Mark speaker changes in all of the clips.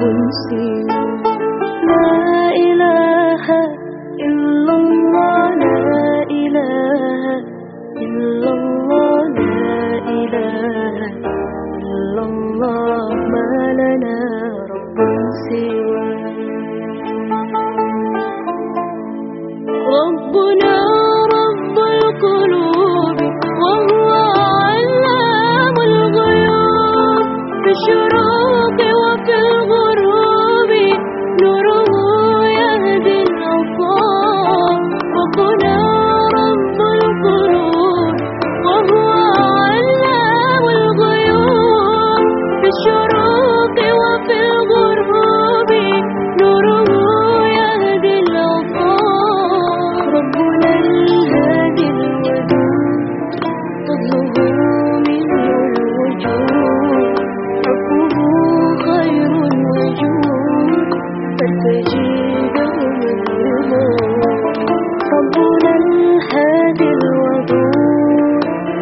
Speaker 1: القدسي لا لا إله إلا الله لا إله إلا الله. ما لنا رب سوى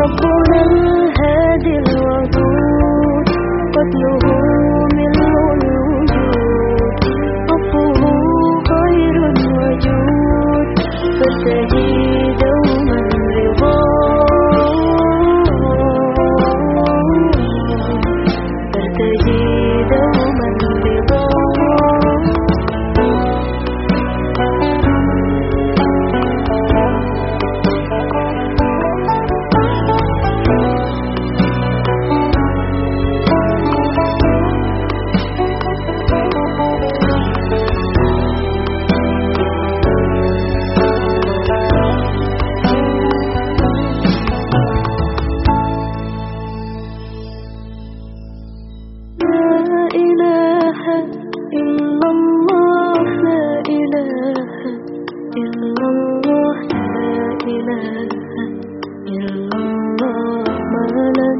Speaker 1: Para por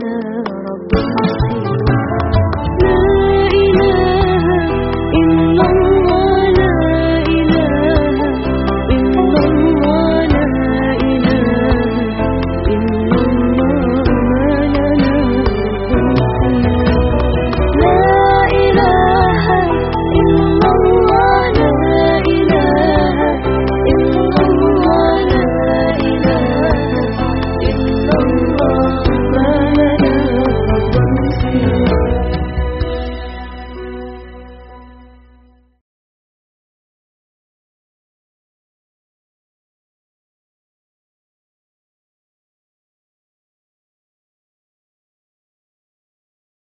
Speaker 1: love.